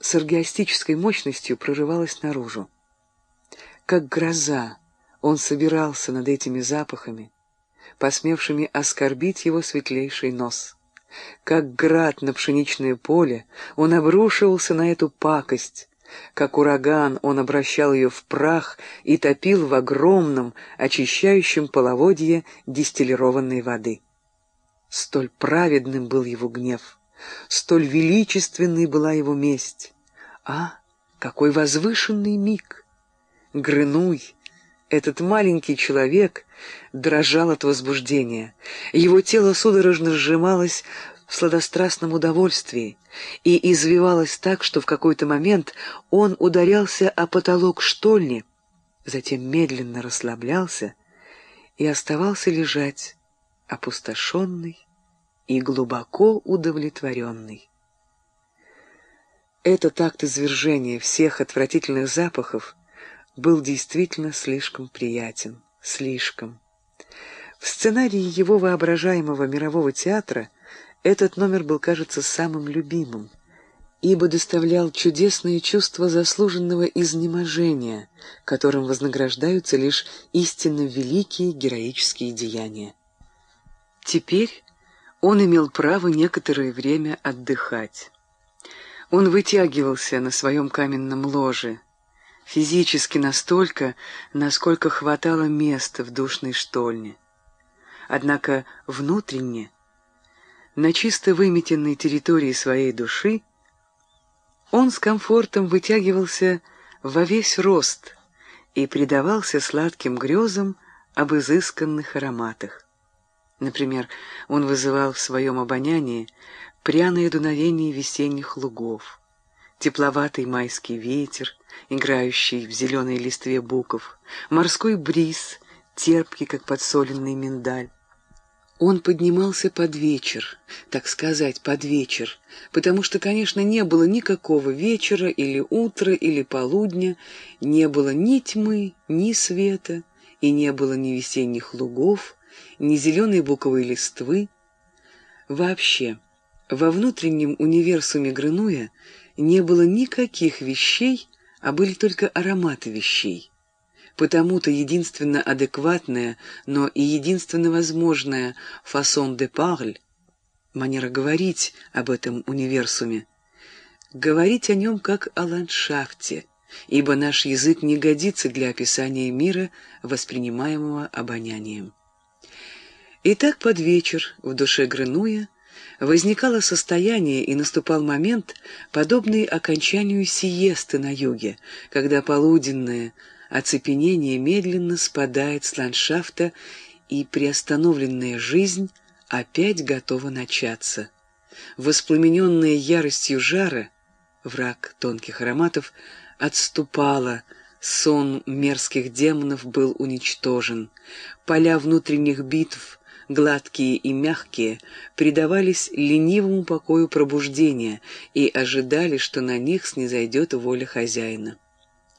с оргиастической мощностью прорывалась наружу. Как гроза он собирался над этими запахами, посмевшими оскорбить его светлейший нос. Как град на пшеничное поле он обрушивался на эту пакость, как ураган он обращал ее в прах и топил в огромном, очищающем половодье дистиллированной воды. Столь праведным был его гнев, столь величественной была его месть. А, какой возвышенный миг! Грынуй, этот маленький человек, дрожал от возбуждения. Его тело судорожно сжималось в сладострастном удовольствии и извивалось так, что в какой-то момент он ударялся о потолок штольни, затем медленно расслаблялся и оставался лежать, опустошенный и глубоко удовлетворенный. Этот акт извержения всех отвратительных запахов был действительно слишком приятен, слишком. В сценарии его воображаемого мирового театра этот номер был, кажется, самым любимым, ибо доставлял чудесное чувство заслуженного изнеможения, которым вознаграждаются лишь истинно великие героические деяния. Теперь он имел право некоторое время отдыхать. Он вытягивался на своем каменном ложе, физически настолько, насколько хватало места в душной штольне. Однако внутренне, на чисто выметенной территории своей души, он с комфортом вытягивался во весь рост и предавался сладким грезам об изысканных ароматах. Например, он вызывал в своем обонянии пряное дуновение весенних лугов, тепловатый майский ветер, играющий в зеленой листве буков, морской бриз, терпкий, как подсоленный миндаль. Он поднимался под вечер, так сказать, под вечер, потому что, конечно, не было никакого вечера или утра или полудня, не было ни тьмы, ни света, и не было ни весенних лугов, ни зеленой буковой листвы. Вообще, во внутреннем универсуме Грынуя не было никаких вещей, а были только ароматы вещей потому-то единственно адекватная, но и единственно возможная «façon de parle» — манера говорить об этом универсуме, говорить о нем как о ландшафте, ибо наш язык не годится для описания мира, воспринимаемого обонянием. Итак, под вечер, в душе Грынуя, возникало состояние и наступал момент, подобный окончанию сиесты на юге, когда полуденное, оцепенение медленно спадает с ландшафта, и приостановленная жизнь опять готова начаться. Воспламененная яростью жара, враг тонких ароматов, отступала, сон мерзких демонов был уничтожен, поля внутренних битв, гладкие и мягкие, предавались ленивому покою пробуждения и ожидали, что на них снизойдет воля хозяина.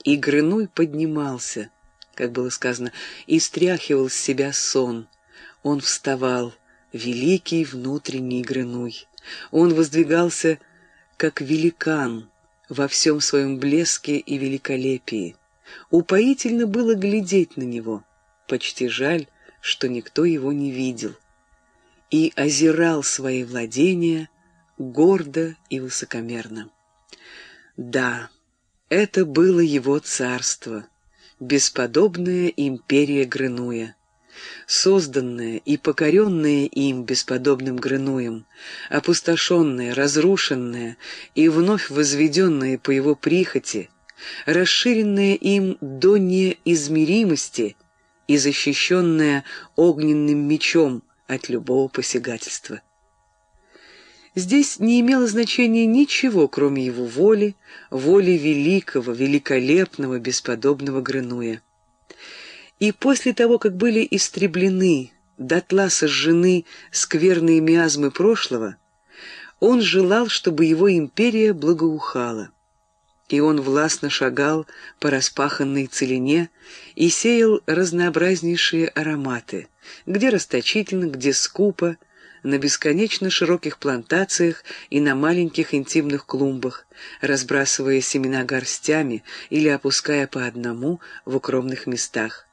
И Грынуй поднимался, как было сказано, и стряхивал с себя сон. Он вставал, великий внутренний Грынуй. Он воздвигался, как великан, во всем своем блеске и великолепии. Упоительно было глядеть на него. Почти жаль, что никто его не видел. И озирал свои владения гордо и высокомерно. Да, это было его царство, бесподобная империя Грынуя, созданная и покоренная им бесподобным Грынуем, опустошенная, разрушенная и вновь возведенная по его прихоти, расширенная им до неизмеримости и защищенная огненным мечом от любого посягательства. Здесь не имело значения ничего, кроме его воли, воли великого, великолепного, бесподобного Грынуя. И после того, как были истреблены, дотла сожжены скверные миазмы прошлого, он желал, чтобы его империя благоухала. И он властно шагал по распаханной целине и сеял разнообразнейшие ароматы, где расточительно, где скупо, на бесконечно широких плантациях и на маленьких интимных клумбах, разбрасывая семена горстями или опуская по одному в укромных местах.